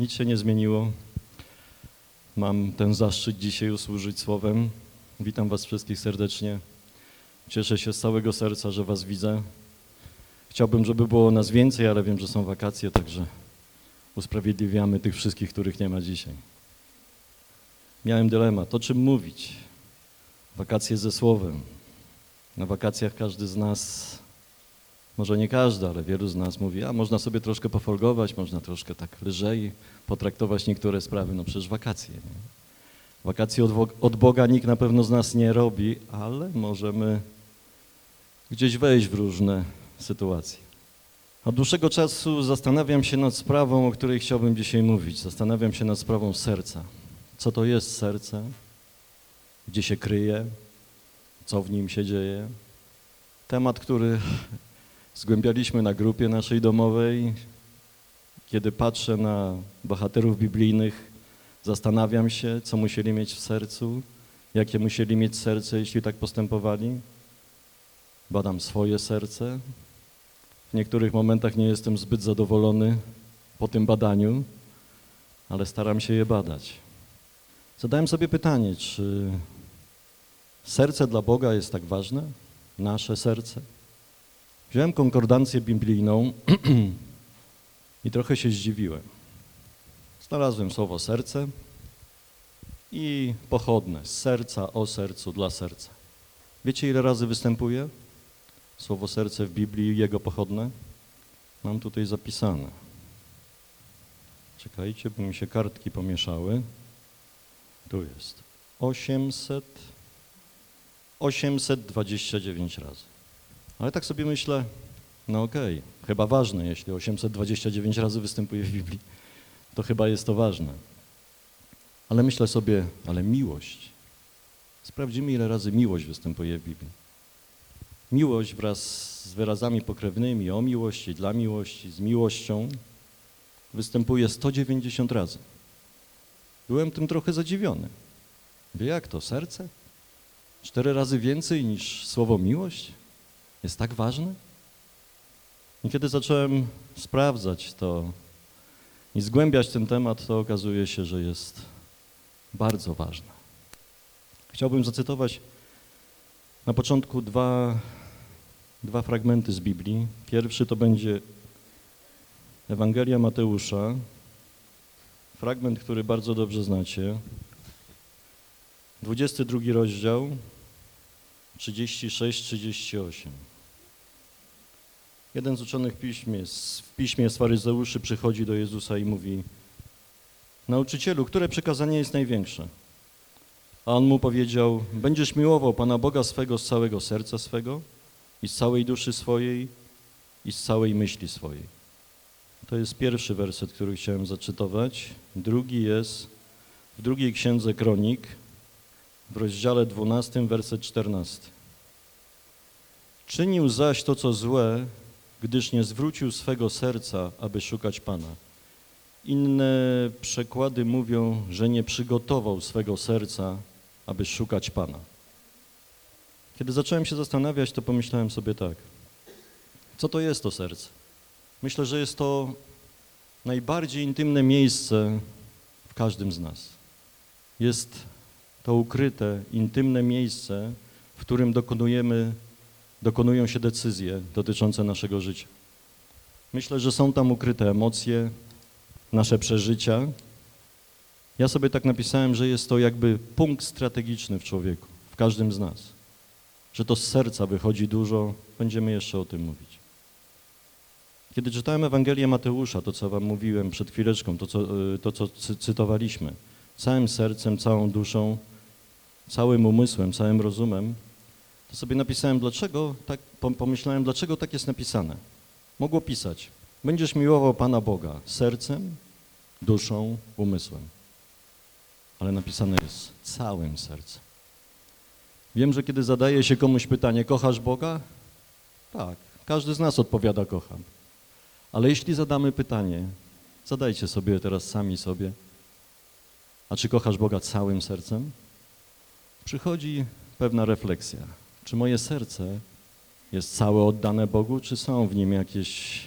Nic się nie zmieniło. Mam ten zaszczyt dzisiaj usłużyć słowem. Witam Was wszystkich serdecznie. Cieszę się z całego serca, że Was widzę. Chciałbym, żeby było nas więcej, ale wiem, że są wakacje, także usprawiedliwiamy tych wszystkich, których nie ma dzisiaj. Miałem dylemat, o czym mówić. Wakacje ze słowem. Na wakacjach każdy z nas, może nie każdy, ale wielu z nas mówi, a można sobie troszkę pofolgować, można troszkę tak lżej potraktować niektóre sprawy, no przecież wakacje. Nie? Wakacje od, od Boga nikt na pewno z nas nie robi, ale możemy gdzieś wejść w różne sytuacje. Od dłuższego czasu zastanawiam się nad sprawą, o której chciałbym dzisiaj mówić. Zastanawiam się nad sprawą serca. Co to jest serce? Gdzie się kryje? Co w nim się dzieje? Temat, który zgłębialiśmy na grupie naszej domowej. Kiedy patrzę na bohaterów biblijnych, zastanawiam się, co musieli mieć w sercu, jakie musieli mieć serce, jeśli tak postępowali. Badam swoje serce. W niektórych momentach nie jestem zbyt zadowolony po tym badaniu, ale staram się je badać. Zadałem sobie pytanie, czy serce dla Boga jest tak ważne? Nasze serce? Wziąłem konkordancję biblijną i trochę się zdziwiłem. Znalazłem słowo serce i pochodne z serca o sercu dla serca. Wiecie, ile razy występuje słowo serce w Biblii i jego pochodne? Mam tutaj zapisane. Czekajcie, bo mi się kartki pomieszały. Tu jest 800, 829 razy. Ale tak sobie myślę, no okej, chyba ważne, jeśli 829 razy występuje w Biblii, to chyba jest to ważne. Ale myślę sobie, ale miłość. Sprawdzimy, ile razy miłość występuje w Biblii. Miłość wraz z wyrazami pokrewnymi o miłości, dla miłości, z miłością występuje 190 razy. Byłem tym trochę zadziwiony. Wie jak to, serce? Cztery razy więcej niż słowo miłość? Jest tak ważne? I kiedy zacząłem sprawdzać to i zgłębiać ten temat, to okazuje się, że jest bardzo ważne. Chciałbym zacytować na początku dwa, dwa fragmenty z Biblii. Pierwszy to będzie Ewangelia Mateusza, fragment, który bardzo dobrze znacie. 22 rozdział, 36-38. Jeden z uczonych piśmie, w piśmie z faryzeuszy przychodzi do Jezusa i mówi Nauczycielu, które przekazanie jest największe? A on mu powiedział, będziesz miłował Pana Boga swego z całego serca swego i z całej duszy swojej i z całej myśli swojej. To jest pierwszy werset, który chciałem zacytować. Drugi jest w drugiej księdze Kronik, w rozdziale 12, werset 14. Czynił zaś to, co złe, gdyż nie zwrócił swego serca, aby szukać Pana. Inne przekłady mówią, że nie przygotował swego serca, aby szukać Pana. Kiedy zacząłem się zastanawiać, to pomyślałem sobie tak. Co to jest to serce? Myślę, że jest to najbardziej intymne miejsce w każdym z nas. Jest to ukryte, intymne miejsce, w którym dokonujemy, dokonują się decyzje dotyczące naszego życia. Myślę, że są tam ukryte emocje, nasze przeżycia. Ja sobie tak napisałem, że jest to jakby punkt strategiczny w człowieku, w każdym z nas. Że to z serca wychodzi dużo, będziemy jeszcze o tym mówić. Kiedy czytałem Ewangelię Mateusza, to co wam mówiłem przed chwileczką, to co, y, to, co cy- cytowaliśmy, całym sercem, całą duszą, całym umysłem, całym rozumem, to sobie napisałem, dlaczego tak, pom- pomyślałem, dlaczego tak jest napisane. Mogło pisać, będziesz miłował Pana Boga sercem, duszą, umysłem. Ale napisane jest całym sercem. Wiem, że kiedy zadaje się komuś pytanie, kochasz Boga? Tak, każdy z nas odpowiada, kocham. Ale jeśli zadamy pytanie, zadajcie sobie teraz sami sobie, a czy kochasz Boga całym sercem? Przychodzi pewna refleksja. Czy moje serce jest całe oddane Bogu, czy są w nim jakieś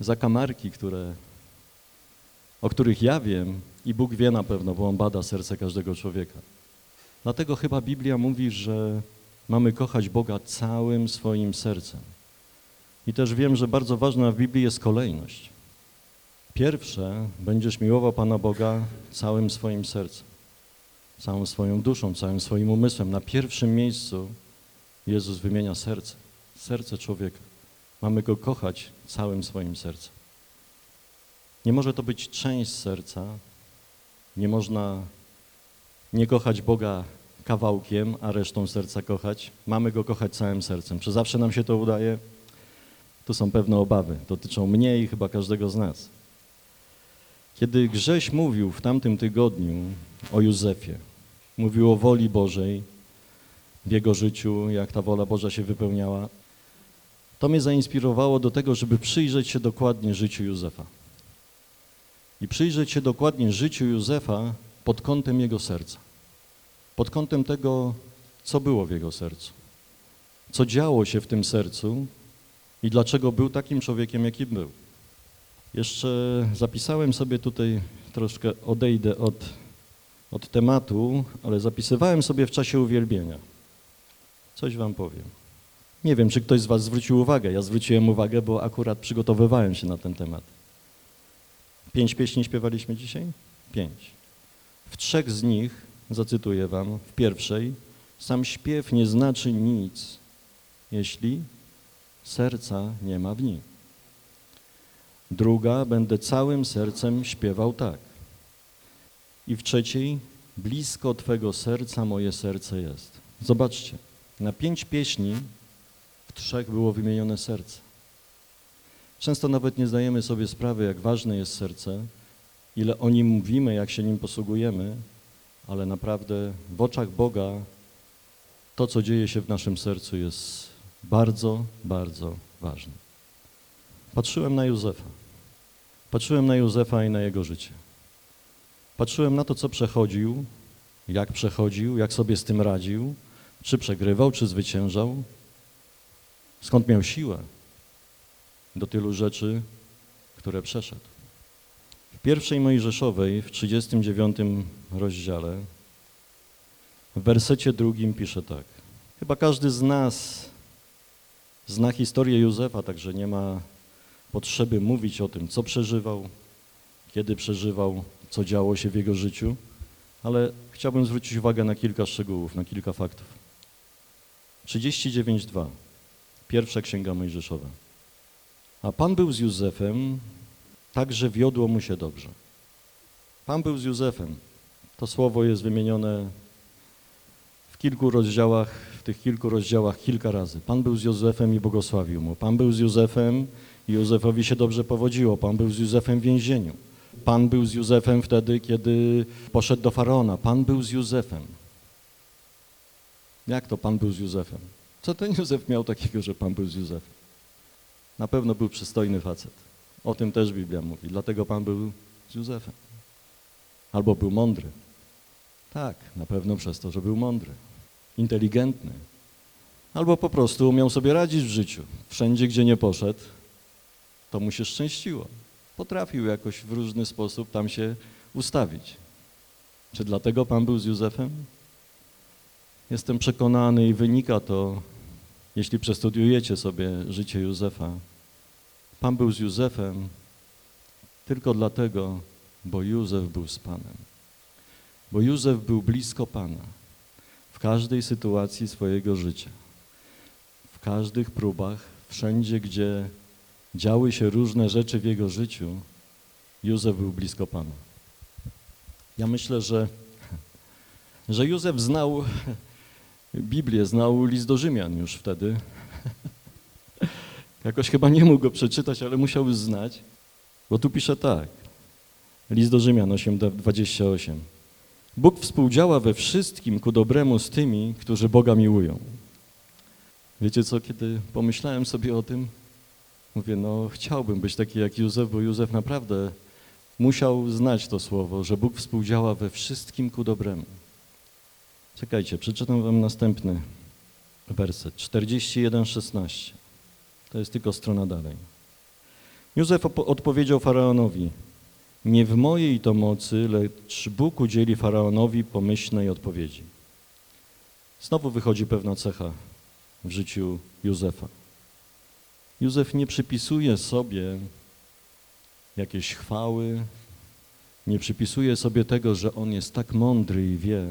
zakamarki, które o których ja wiem i Bóg wie na pewno, bo On bada serce każdego człowieka. Dlatego chyba Biblia mówi, że mamy kochać Boga całym swoim sercem. I też wiem, że bardzo ważna w Biblii jest kolejność. Pierwsze, będziesz miłował Pana Boga całym swoim sercem, całą swoją duszą, całym swoim umysłem. Na pierwszym miejscu Jezus wymienia serce, serce człowieka. Mamy Go kochać całym swoim sercem. Nie może to być część serca, nie można nie kochać Boga kawałkiem, a resztą serca kochać. Mamy Go kochać całym sercem. Czy zawsze nam się to udaje? Tu są pewne obawy, dotyczą mnie i chyba każdego z nas. Kiedy Grześ mówił w tamtym tygodniu o Józefie, mówił o woli Bożej w jego życiu, jak ta wola Boża się wypełniała, to mnie zainspirowało do tego, żeby przyjrzeć się dokładnie życiu Józefa. I przyjrzeć się dokładnie życiu Józefa pod kątem jego serca. Pod kątem tego, co było w jego sercu. Co działo się w tym sercu i dlaczego był takim człowiekiem, jakim był. Jeszcze zapisałem sobie tutaj, troszkę odejdę od, od tematu, ale zapisywałem sobie w czasie uwielbienia. Coś wam powiem. Nie wiem, czy ktoś z was zwrócił uwagę. Ja zwróciłem uwagę, bo akurat przygotowywałem się na ten temat. Pięć pieśni śpiewaliśmy dzisiaj? Pięć. W trzech z nich, zacytuję wam, w pierwszej, sam śpiew nie znaczy nic, jeśli serca nie ma w nim. Druga, będę całym sercem śpiewał tak. I w trzeciej, blisko Twego serca moje serce jest. Zobaczcie, na pięć pieśni w trzech było wymienione serce. Często nawet nie zdajemy sobie sprawy, jak ważne jest serce, ile o nim mówimy, jak się nim posługujemy, ale naprawdę w oczach Boga to, co dzieje się w naszym sercu, jest bardzo, bardzo ważne. Patrzyłem na Józefa. Patrzyłem na Józefa i na jego życie. Patrzyłem na to, co przechodził, jak przechodził, jak sobie z tym radził, czy przegrywał, czy zwyciężał, skąd miał siłę do tylu rzeczy, które przeszedł. W pierwszej Mojżeszowej, w 39 rozdziale, w wersecie drugim pisze tak. Chyba każdy z nas zna historię Józefa, także nie ma potrzeby mówić o tym, co przeżywał, kiedy przeżywał, co działo się w jego życiu, ale chciałbym zwrócić uwagę na kilka szczegółów, na kilka faktów. 39.2. Pierwsza Księga Mojżeszowa. A Pan był z Józefem, tak, że wiodło mu się dobrze. Pan był z Józefem. To słowo jest wymienione w kilku rozdziałach, w tych kilku rozdziałach kilka razy. Pan był z Józefem i błogosławił mu. Pan był z Józefem i Józefowi się dobrze powodziło. Pan był z Józefem w więzieniu. Pan był z Józefem wtedy, kiedy poszedł do Faraona. Pan był z Józefem. Jak to Pan był z Józefem? Co ten Józef miał takiego, że Pan był z Józefem? Na pewno był przystojny facet. O tym też Biblia mówi. Dlatego Pan był z Józefem. Albo był mądry. Tak, na pewno przez to, że był mądry. Inteligentny. Albo po prostu umiał sobie radzić w życiu. Wszędzie, gdzie nie poszedł, to mu się szczęściło. Potrafił jakoś w różny sposób tam się ustawić. Czy dlatego Pan był z Józefem? Jestem przekonany i wynika to, jeśli przestudiujecie sobie życie Józefa. Pan był z Józefem tylko dlatego, bo Józef był z Panem. Bo Józef był blisko Pana w każdej sytuacji swojego życia, w każdych próbach, wszędzie, gdzie działy się różne rzeczy w jego życiu, Józef był blisko Pana. Ja myślę, że, że Józef znał Biblię, znał list do Rzymian już wtedy. Jakoś chyba nie mógł go przeczytać, ale musiał znać, bo tu pisze tak. List do Rzymian 8:28. Bóg współdziała we wszystkim ku dobremu z tymi, którzy Boga miłują. Wiecie co, kiedy pomyślałem sobie o tym, mówię, no chciałbym być taki jak Józef, bo Józef naprawdę musiał znać to słowo, że Bóg współdziała we wszystkim ku dobremu. Czekajcie, przeczytam wam następny werset, 41:16. To jest tylko strona dalej. Józef odpowiedział faraonowi: Nie w mojej to mocy, lecz Bóg udzieli faraonowi pomyślnej odpowiedzi. Znowu wychodzi pewna cecha w życiu Józefa. Józef nie przypisuje sobie jakiejś chwały, nie przypisuje sobie tego, że on jest tak mądry i wie,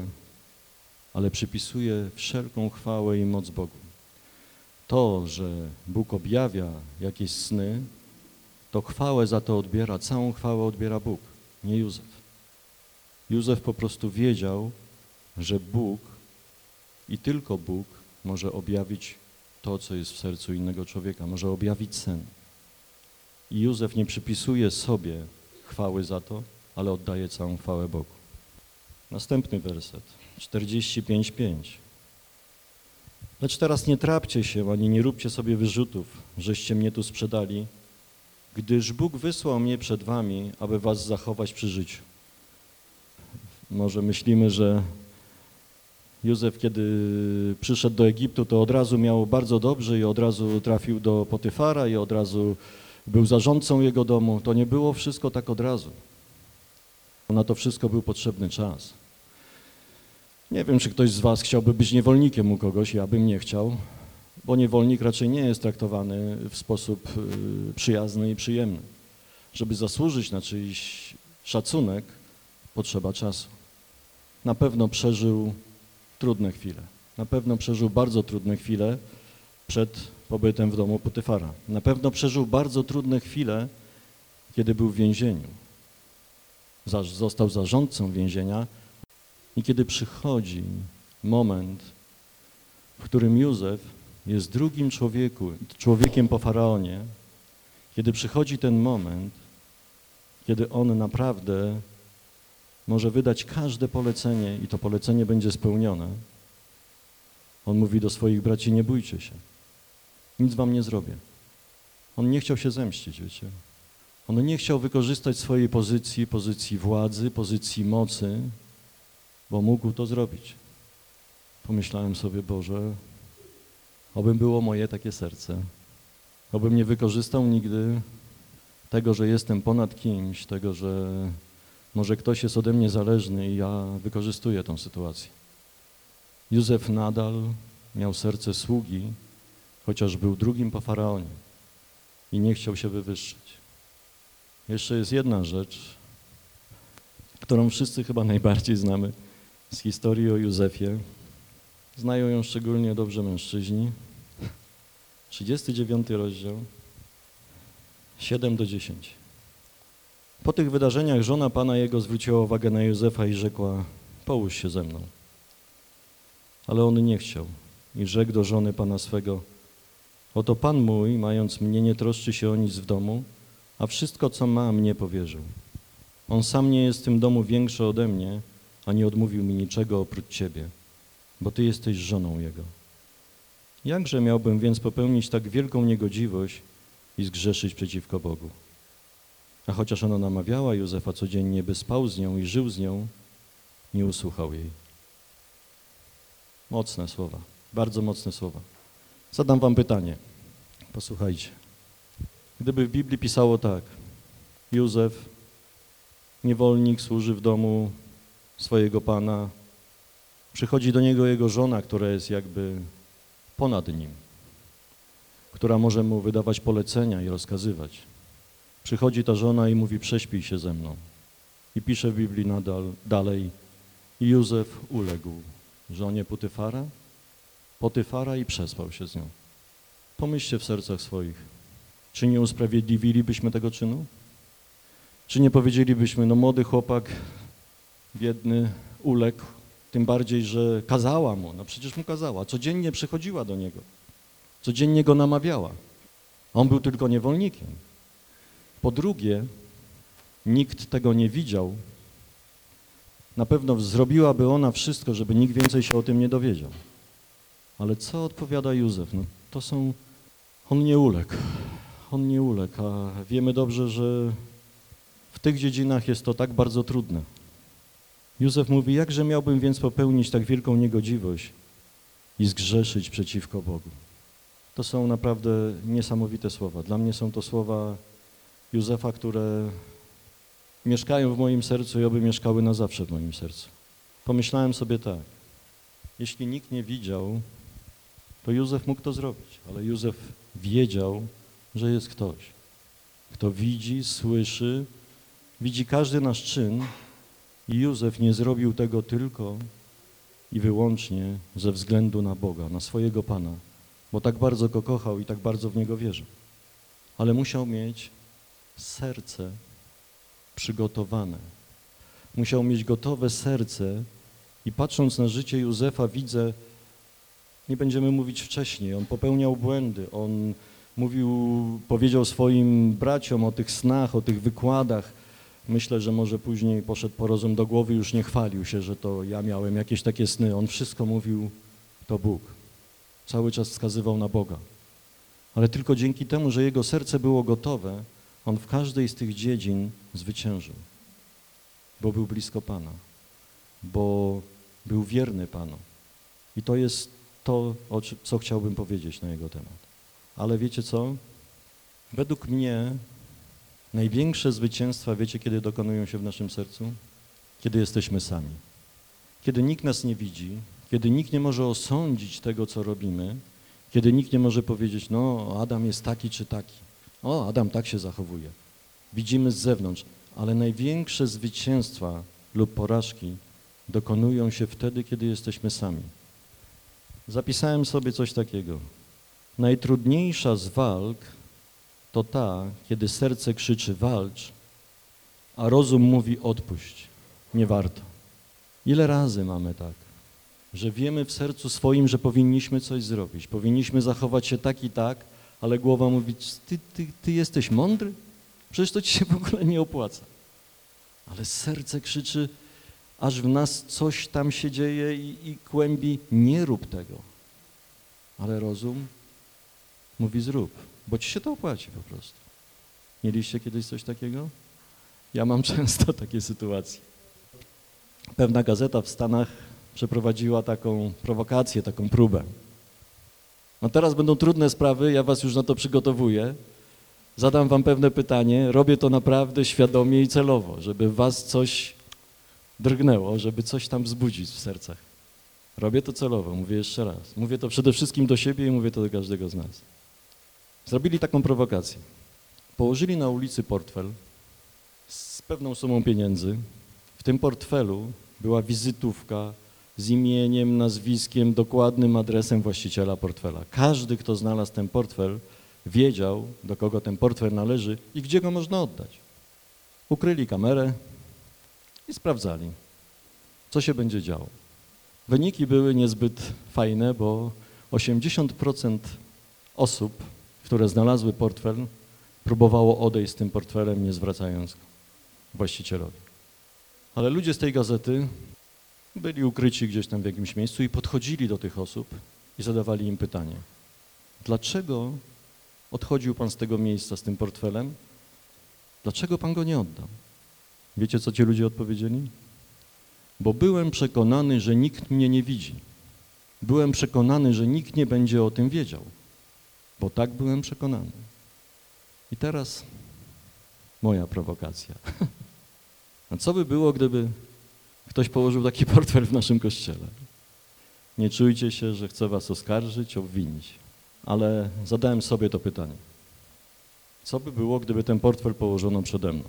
ale przypisuje wszelką chwałę i moc Bogu. To, że Bóg objawia jakieś sny, to chwałę za to odbiera, całą chwałę odbiera Bóg, nie Józef. Józef po prostu wiedział, że Bóg i tylko Bóg może objawić to, co jest w sercu innego człowieka, może objawić sen. I Józef nie przypisuje sobie chwały za to, ale oddaje całą chwałę Bogu. Następny werset, 45:5. Lecz teraz nie trapcie się, ani nie róbcie sobie wyrzutów, żeście mnie tu sprzedali, gdyż Bóg wysłał mnie przed wami, aby was zachować przy życiu. Może myślimy, że Józef, kiedy przyszedł do Egiptu, to od razu miał bardzo dobrze i od razu trafił do Potyfara i od razu był zarządcą jego domu. To nie było wszystko tak od razu. Na to wszystko był potrzebny czas. Nie wiem, czy ktoś z was chciałby być niewolnikiem u kogoś, ja bym nie chciał, bo niewolnik raczej nie jest traktowany w sposób y, przyjazny i przyjemny. Żeby zasłużyć na czyjś szacunek, potrzeba czasu. Na pewno przeżył trudne chwile. Na pewno przeżył bardzo trudne chwile przed pobytem w domu Potyfara. Na pewno przeżył bardzo trudne chwile, kiedy był w więzieniu. Został zarządcą więzienia i kiedy przychodzi moment, w którym Józef jest drugim człowieku, człowiekiem po Faraonie, kiedy przychodzi ten moment, kiedy on naprawdę może wydać każde polecenie i to polecenie będzie spełnione, on mówi do swoich braci, nie bójcie się, nic wam nie zrobię. On nie chciał się zemścić, wiecie. On nie chciał wykorzystać swojej pozycji, pozycji władzy, pozycji mocy, bo mógł to zrobić. Pomyślałem sobie, Boże, obym było moje takie serce, obym nie wykorzystał nigdy tego, że jestem ponad kimś, tego, że może ktoś jest ode mnie zależny i ja wykorzystuję tą sytuację. Józef nadal miał serce sługi, chociaż był drugim po faraonie i nie chciał się wywyższyć. Jeszcze jest jedna rzecz, którą wszyscy chyba najbardziej znamy z historii o Józefie. Znają ją szczególnie dobrze mężczyźni. 39 rozdział, 7 do 10. Po tych wydarzeniach żona pana jego zwróciła uwagę na Józefa i rzekła, połóż się ze mną. Ale on nie chciał i rzekł do żony pana swego, oto pan mój, mając mnie, nie troszczy się o nic w domu, a wszystko, co ma, mnie powierzył. On sam nie jest w tym domu większy ode mnie, a nie odmówił mi niczego oprócz ciebie, bo ty jesteś żoną jego. Jakże miałbym więc popełnić tak wielką niegodziwość i zgrzeszyć przeciwko Bogu? A chociaż ona namawiała Józefa codziennie, by spał z nią i żył z nią, nie usłuchał jej. Mocne słowa, bardzo mocne słowa. Zadam wam pytanie. Posłuchajcie. Gdyby w Biblii pisało tak, Józef, niewolnik, służy w domu swojego pana, przychodzi do niego jego żona, która jest jakby ponad nim, która może mu wydawać polecenia i rozkazywać. Przychodzi ta żona i mówi, prześpij się ze mną. I pisze w Biblii nadal, dalej, Józef uległ żonie Potyfara, Potyfara i przespał się z nią. Pomyślcie w sercach swoich, czy nie usprawiedliwilibyśmy tego czynu? Czy nie powiedzielibyśmy, no młody chłopak, biedny, uległ, tym bardziej, że kazała mu, no przecież mu kazała, codziennie przychodziła do niego, codziennie go namawiała. On był tylko niewolnikiem. Po drugie, nikt tego nie widział. Na pewno zrobiłaby ona wszystko, żeby nikt więcej się o tym nie dowiedział. Ale co odpowiada Józef? No to są... On nie uległ. On nie uległ, a wiemy dobrze, że w tych dziedzinach jest to tak bardzo trudne. Józef mówi, jakże miałbym więc popełnić tak wielką niegodziwość i zgrzeszyć przeciwko Bogu. To są naprawdę niesamowite słowa. Dla mnie są to słowa Józefa, które mieszkają w moim sercu i oby mieszkały na zawsze w moim sercu. Pomyślałem sobie tak, jeśli nikt nie widział, to Józef mógł to zrobić, ale Józef wiedział, że jest ktoś, kto widzi, słyszy, widzi każdy nasz czyn i Józef nie zrobił tego tylko i wyłącznie ze względu na Boga, na swojego Pana, bo tak bardzo Go kochał i tak bardzo w Niego wierzył. Ale musiał mieć serce przygotowane. Musiał mieć gotowe serce i patrząc na życie Józefa widzę, nie będziemy mówić wcześniej, on popełniał błędy, on mówił, powiedział swoim braciom o tych snach, o tych wykładach. Myślę, że może później poszedł po rozum do głowy, już nie chwalił się, że to ja miałem jakieś takie sny. On wszystko mówił, to Bóg. Cały czas wskazywał na Boga. Ale tylko dzięki temu, że jego serce było gotowe, on w każdej z tych dziedzin zwyciężył, bo był blisko Pana, bo był wierny Panu. I to jest to, co chciałbym powiedzieć na jego temat. Ale wiecie co? Według mnie największe zwycięstwa, wiecie, kiedy dokonują się w naszym sercu? Kiedy jesteśmy sami. Kiedy nikt nas nie widzi, kiedy nikt nie może osądzić tego, co robimy, kiedy nikt nie może powiedzieć, no Adam jest taki czy taki. O, Adam tak się zachowuje. Widzimy z zewnątrz, ale największe zwycięstwa lub porażki dokonują się wtedy, kiedy jesteśmy sami. Zapisałem sobie coś takiego. Najtrudniejsza z walk to ta, kiedy serce krzyczy walcz, a rozum mówi odpuść, nie warto. Ile razy mamy tak, że wiemy w sercu swoim, że powinniśmy coś zrobić, powinniśmy zachować się tak i tak, ale głowa mówi, ty, ty, ty jesteś mądry? Przecież to ci się w ogóle nie opłaca. Ale serce krzyczy, aż w nas coś tam się dzieje i, i kłębi, nie rób tego. Ale rozum mówi zrób, bo ci się to opłaci po prostu. Mieliście kiedyś coś takiego? Ja mam często takie sytuacje. Pewna gazeta w Stanach przeprowadziła taką prowokację, taką próbę. No teraz będą trudne sprawy, ja was już na to przygotowuję. Zadam wam pewne pytanie, robię to naprawdę świadomie i celowo, żeby was coś drgnęło, żeby coś tam wzbudzić w sercach. Robię to celowo, mówię jeszcze raz. Mówię to przede wszystkim do siebie i mówię to do każdego z nas. Zrobili taką prowokację. Położyli na ulicy portfel z pewną sumą pieniędzy. W tym portfelu była wizytówka z imieniem, nazwiskiem, dokładnym adresem właściciela portfela. Każdy, kto znalazł ten portfel, wiedział, do kogo ten portfel należy i gdzie go można oddać. Ukryli kamerę i sprawdzali, co się będzie działo. Wyniki były niezbyt fajne, bo 80% osób, które znalazły portfel, próbowało odejść z tym portfelem, nie zwracając go właścicielowi. Ale ludzie z tej gazety byli ukryci gdzieś tam w jakimś miejscu i podchodzili do tych osób i zadawali im pytanie. Dlaczego odchodził pan z tego miejsca z tym portfelem? Dlaczego pan go nie oddał? Wiecie, co ci ludzie odpowiedzieli? Bo byłem przekonany, że nikt mnie nie widzi. Byłem przekonany, że nikt nie będzie o tym wiedział. Bo tak byłem przekonany. I teraz moja prowokacja. A co by było, gdyby ktoś położył taki portfel w naszym kościele? Nie czujcie się, że chcę was oskarżyć, obwinić, ale zadałem sobie to pytanie. Co by było, gdyby ten portfel położono przede mną?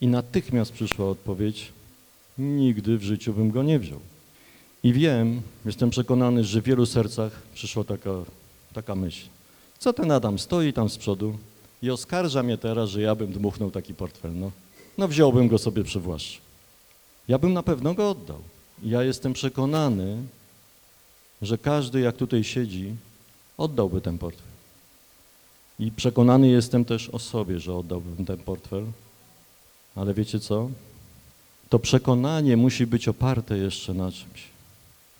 I natychmiast przyszła odpowiedź, nigdy w życiu bym go nie wziął. I wiem, jestem przekonany, że w wielu sercach przyszła taka, taka myśl. Co ten Adam stoi tam z przodu i oskarża mnie teraz, że ja bym dmuchnął taki portfel. No, no wziąłbym go sobie przywłaszczył. Ja bym na pewno go oddał. Ja jestem przekonany, że każdy, jak tutaj siedzi, oddałby ten portfel. I przekonany jestem też o sobie, że oddałbym ten portfel. Ale wiecie co? To przekonanie musi być oparte jeszcze na czymś.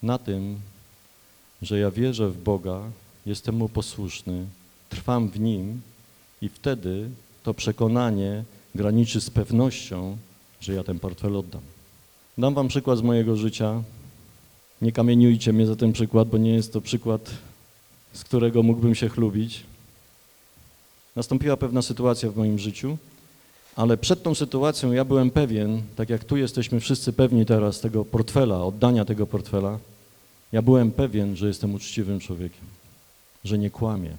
Na tym, że ja wierzę w Boga, jestem Mu posłuszny, trwam w Nim i wtedy to przekonanie graniczy z pewnością, że ja ten portfel oddam. Dam wam przykład z mojego życia. Nie kamieniujcie mnie za ten przykład, bo nie jest to przykład, z którego mógłbym się chlubić. Nastąpiła pewna sytuacja w moim życiu, Ale przed tą sytuacją ja byłem pewien, tak jak tu jesteśmy wszyscy pewni teraz tego portfela, oddania tego portfela, ja byłem pewien, że jestem uczciwym człowiekiem, że nie kłamię.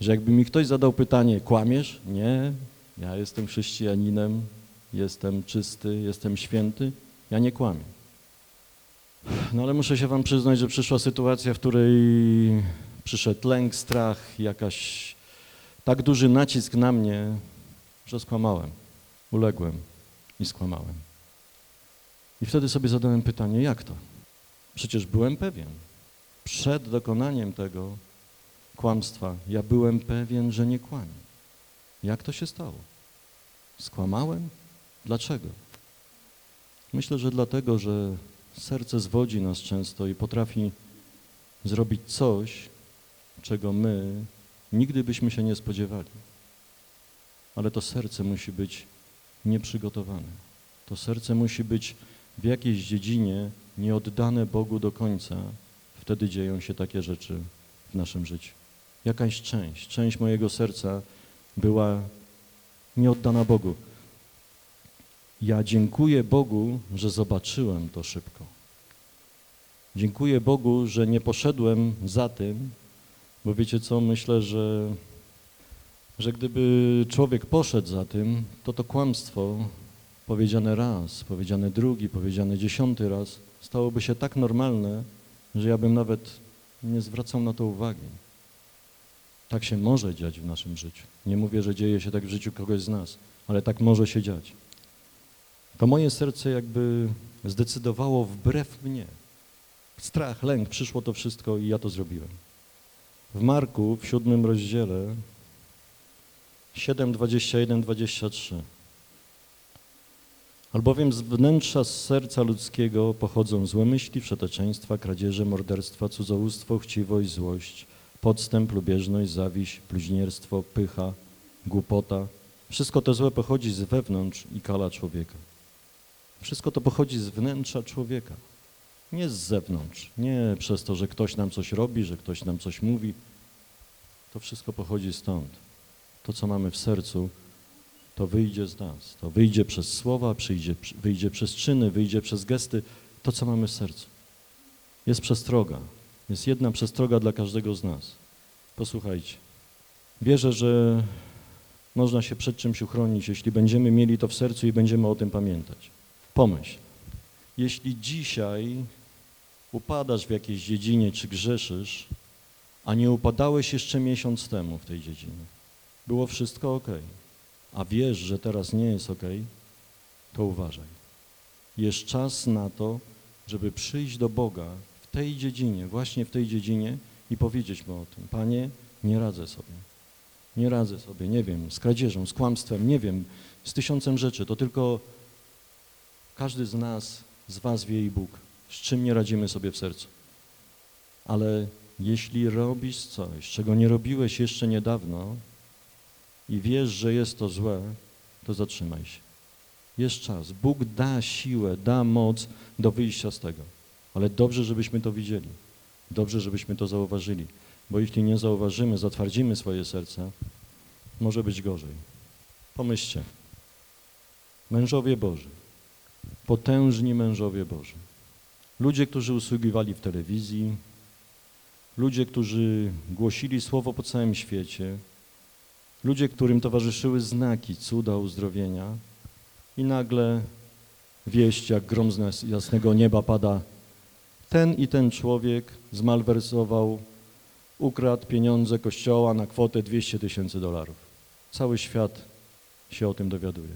Że jakby mi ktoś zadał pytanie, kłamiesz? Nie, ja jestem chrześcijaninem, jestem czysty, jestem święty, ja nie kłamię. No ale muszę się wam przyznać, że przyszła sytuacja, w której przyszedł lęk, strach, jakaś tak duży nacisk na mnie, że skłamałem, uległem i skłamałem. I wtedy sobie zadałem pytanie, jak to? Przecież byłem pewien. Przed dokonaniem tego kłamstwa ja byłem pewien, że nie kłamię. Jak to się stało? Skłamałem? Dlaczego? Myślę, że dlatego, że serce zwodzi nas często i potrafi zrobić coś, czego my nigdy byśmy się nie spodziewali. Ale to serce musi być nieprzygotowane. To serce musi być w jakiejś dziedzinie nieoddane Bogu do końca. Wtedy dzieją się takie rzeczy w naszym życiu. Jakaś część, część mojego serca była nieoddana Bogu. Ja dziękuję Bogu, że zobaczyłem to szybko. Dziękuję Bogu, że nie poszedłem za tym, bo wiecie co, myślę, że, że gdyby człowiek poszedł za tym, to to kłamstwo powiedziane raz, powiedziane drugi, powiedziane dziesiąty raz stałoby się tak normalne, że ja bym nawet nie zwracał na to uwagi. Tak się może dziać w naszym życiu. Nie mówię, że dzieje się tak w życiu kogoś z nas, ale tak może się dziać. To moje serce jakby zdecydowało wbrew mnie. Strach, lęk, przyszło to wszystko i ja to zrobiłem. W Marku w siódmym rozdziale 7, 21, 23. Albowiem z wnętrza z serca ludzkiego pochodzą złe myśli, przeteczeństwa, kradzieże, morderstwa, cudzołóstwo, chciwość, złość, podstęp, lubieżność, zawiść, bluźnierstwo, pycha, głupota. Wszystko to złe pochodzi z wewnątrz i kala człowieka. Wszystko to pochodzi z wnętrza człowieka, nie z zewnątrz, nie przez to, że ktoś nam coś robi, że ktoś nam coś mówi. To wszystko pochodzi stąd. To, co mamy w sercu, to wyjdzie z nas. To wyjdzie przez słowa, przyjdzie, wyjdzie przez czyny, wyjdzie przez gesty. To, co mamy w sercu. Jest przestroga. Jest jedna przestroga dla każdego z nas. Posłuchajcie. Wierzę, że można się przed czymś uchronić, jeśli będziemy mieli to w sercu i będziemy o tym pamiętać. Pomyśl, jeśli dzisiaj upadasz w jakiejś dziedzinie czy grzeszysz, a nie upadałeś jeszcze miesiąc temu w tej dziedzinie, było wszystko ok, a wiesz, że teraz nie jest ok, to uważaj. Jest czas na to, żeby przyjść do Boga w tej dziedzinie, właśnie w tej dziedzinie i powiedzieć Mu o tym. Panie, nie radzę sobie. Nie radzę sobie, nie wiem, z kradzieżą, z kłamstwem, nie wiem, z tysiącem rzeczy. To tylko każdy z nas, z was wie i Bóg, z czym nie radzimy sobie w sercu. Ale jeśli robisz coś, czego nie robiłeś jeszcze niedawno i wiesz, że jest to złe, to zatrzymaj się. Jest czas. Bóg da siłę, da moc do wyjścia z tego. Ale dobrze, żebyśmy to widzieli. Dobrze, żebyśmy to zauważyli. Bo jeśli nie zauważymy, zatwardzimy swoje serca, może być gorzej. Pomyślcie. Mężowie Boży, potężni mężowie Boży, ludzie, którzy usługiwali w telewizji, ludzie, którzy głosili słowo po całym świecie, ludzie, którym towarzyszyły znaki, cuda, uzdrowienia i nagle wieść, jak grom z jasnego nieba pada, ten i ten człowiek zmalwersował, ukradł pieniądze kościoła na kwotę 200 tysięcy dolarów. Cały świat się o tym dowiaduje.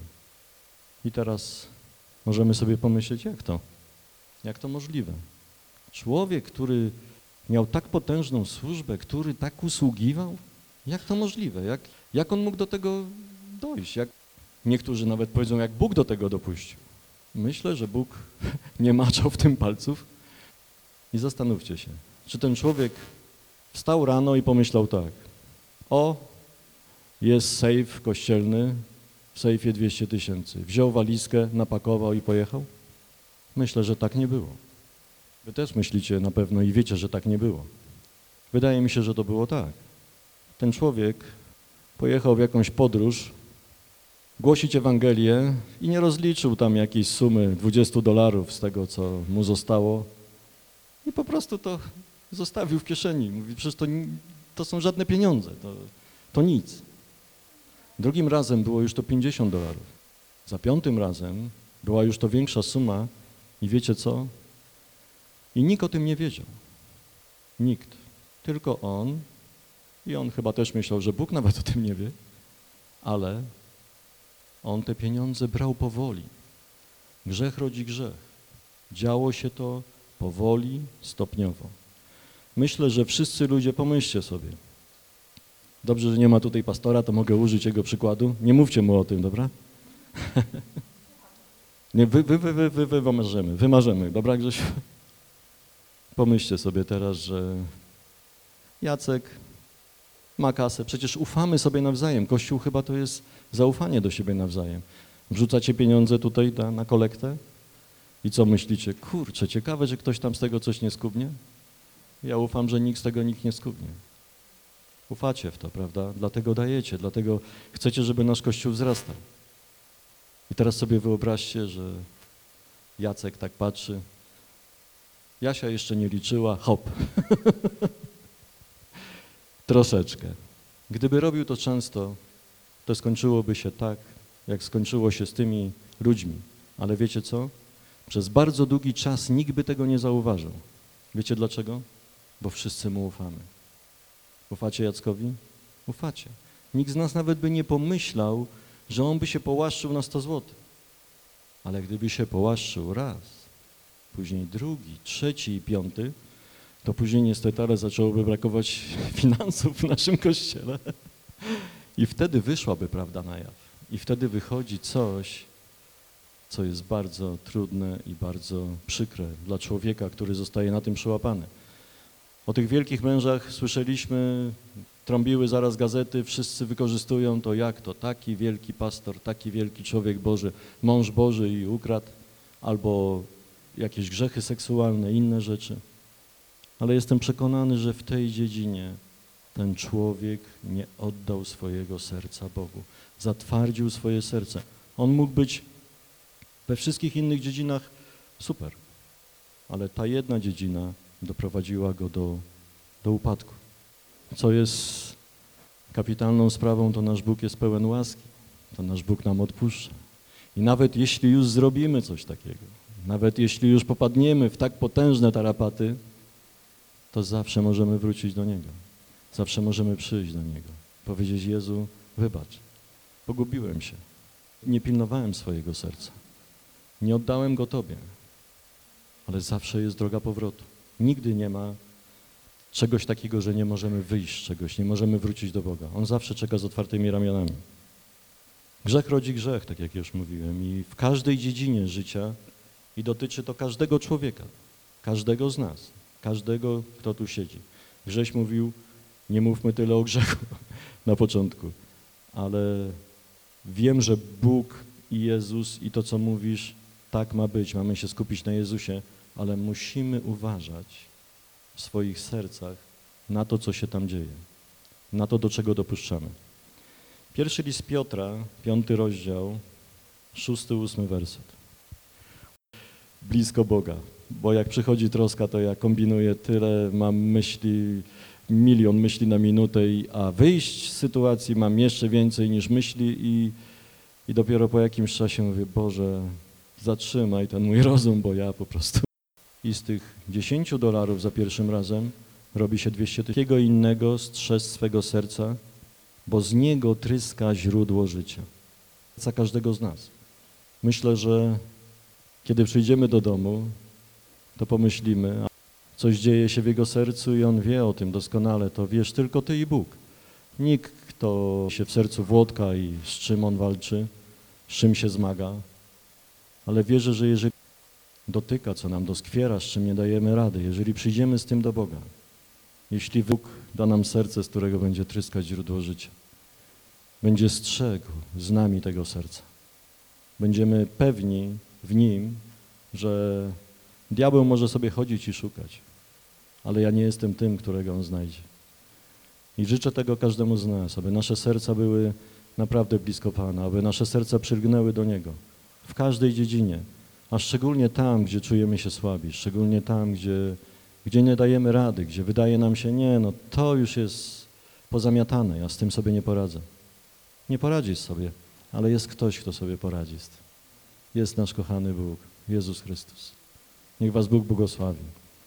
I teraz możemy sobie pomyśleć, jak to? Jak to możliwe? Człowiek, który miał tak potężną służbę, który tak usługiwał, jak to możliwe? Jak, jak on mógł do tego dojść? Jak, niektórzy nawet powiedzą, jak Bóg do tego dopuścił. Myślę, że Bóg nie maczał w tym palców. I zastanówcie się, czy ten człowiek wstał rano i pomyślał tak, o, jest sejf kościelny, w sejfie 200 tysięcy. Wziął walizkę, napakował i pojechał? Myślę, że tak nie było. Wy też myślicie na pewno i wiecie, że tak nie było. Wydaje mi się, że to było tak. Ten człowiek pojechał w jakąś podróż głosić Ewangelię i nie rozliczył tam jakiejś sumy 20 dolarów z tego, co mu zostało. I po prostu to zostawił w kieszeni. Mówi, przecież to, to są żadne pieniądze, to, to nic. Drugim razem było już to 50 dolarów. Za piątym razem była już to większa suma i wiecie co? I nikt o tym nie wiedział. Nikt. Tylko on. I on chyba też myślał, że Bóg nawet o tym nie wie. Ale on te pieniądze brał powoli. Grzech rodzi grzech. Działo się to powoli, stopniowo. Myślę, że wszyscy ludzie, pomyślcie sobie. Dobrze, że nie ma tutaj pastora, to mogę użyć jego przykładu. Nie mówcie mu o tym, dobra? Nie, wy, wy, wy, wy, wy, wy wymarzymy, wymarzymy, dobra Grzesiu? Pomyślcie sobie teraz, że Jacek ma kasę, przecież ufamy sobie nawzajem. Kościół chyba to jest zaufanie do siebie nawzajem. Wrzucacie pieniądze tutaj na, na kolektę i co myślicie? Kurczę, ciekawe, że ktoś tam z tego coś nie skubnie? Ja ufam, że nikt z tego nikt nie skubnie. Ufacie w to, prawda? Dlatego dajecie, dlatego chcecie, żeby nasz Kościół wzrastał. I teraz sobie wyobraźcie, że Jacek tak patrzy. Jasia jeszcze nie liczyła, hop. Troszeczkę. Gdyby robił to często, to skończyłoby się tak, jak skończyło się z tymi ludźmi. Ale wiecie co? Przez bardzo długi czas nikt by tego nie zauważył. Wiecie dlaczego? Bo wszyscy mu ufamy. Ufacie Jackowi? Ufacie. Nikt z nas nawet by nie pomyślał, że on by się połaszczył na 100 zł. Ale gdyby się połaszczył raz, później drugi, trzeci i piąty, to później niestety ale zaczęłoby brakować finansów w naszym kościele. I wtedy wyszłaby prawda na jaw. I wtedy wychodzi coś, co jest bardzo trudne i bardzo przykre dla człowieka, który zostaje na tym przyłapany. O tych wielkich mężach słyszeliśmy, trąbiły zaraz gazety, wszyscy wykorzystują to, jak to taki wielki pastor, taki wielki człowiek Boży, mąż Boży i ukradł, albo jakieś grzechy seksualne, inne rzeczy. Ale jestem przekonany, że w tej dziedzinie ten człowiek nie oddał swojego serca Bogu, zatwardził swoje serce. On mógł być we wszystkich innych dziedzinach super, ale ta jedna dziedzina doprowadziła go do, do upadku. Co jest kapitalną sprawą, to nasz Bóg jest pełen łaski, to nasz Bóg nam odpuszcza. I nawet jeśli już zrobimy coś takiego, nawet jeśli już popadniemy w tak potężne tarapaty, to zawsze możemy wrócić do Niego. Zawsze możemy przyjść do Niego. Powiedzieć, Jezu, wybacz, pogubiłem się. Nie pilnowałem swojego serca. Nie oddałem go Tobie. Ale zawsze jest droga powrotu. Nigdy nie ma czegoś takiego, że nie możemy wyjść z czegoś, nie możemy wrócić do Boga. On zawsze czeka z otwartymi ramionami. Grzech rodzi grzech, tak jak już mówiłem, i w każdej dziedzinie życia i dotyczy to każdego człowieka, każdego z nas, każdego, kto tu siedzi. Grześ mówił, nie mówmy tyle o grzechu na początku, ale wiem, że Bóg i Jezus i to, co mówisz, tak ma być. Mamy się skupić na Jezusie, ale musimy uważać w swoich sercach na to, co się tam dzieje, na to, do czego dopuszczamy. Pierwszy list Piotra, piąty rozdział, szósty, ósmy werset. Blisko Boga, bo jak przychodzi troska, to ja kombinuję tyle, mam myśli, milion myśli na minutę, a wyjść z sytuacji mam jeszcze więcej niż myśli i, i dopiero po jakimś czasie mówię, Boże, zatrzymaj ten mój rozum, bo ja po prostu... I z tych 10 dolarów za pierwszym razem robi się 200 tysięcy. Jakiego innego strzeż swego serca, bo z niego tryska źródło życia. Serca każdego z nas. Myślę, że kiedy przyjdziemy do domu, to pomyślimy, coś dzieje się w jego sercu i on wie o tym doskonale, to wiesz tylko ty i Bóg. Nikt, kto się w sercu włodka i z czym on walczy, z czym się zmaga, ale wierzę, że jeżeli dotyka, co nam doskwiera, z czym nie dajemy rady, jeżeli przyjdziemy z tym do Boga, jeśli Bóg da nam serce, z którego będzie tryskać źródło życia, będzie strzegł z nami tego serca, będziemy pewni w Nim, że diabeł może sobie chodzić i szukać, ale ja nie jestem tym, którego on znajdzie. I życzę tego każdemu z nas, aby nasze serca były naprawdę blisko Pana, aby nasze serca przylgnęły do Niego w każdej dziedzinie, a szczególnie tam, gdzie czujemy się słabi, szczególnie tam, gdzie, gdzie nie dajemy rady, gdzie wydaje nam się, nie, no to już jest pozamiatane, ja z tym sobie nie poradzę. Nie poradzisz sobie, ale jest ktoś, kto sobie poradzi z tym. Jest nasz kochany Bóg, Jezus Chrystus. Niech Was Bóg błogosławi.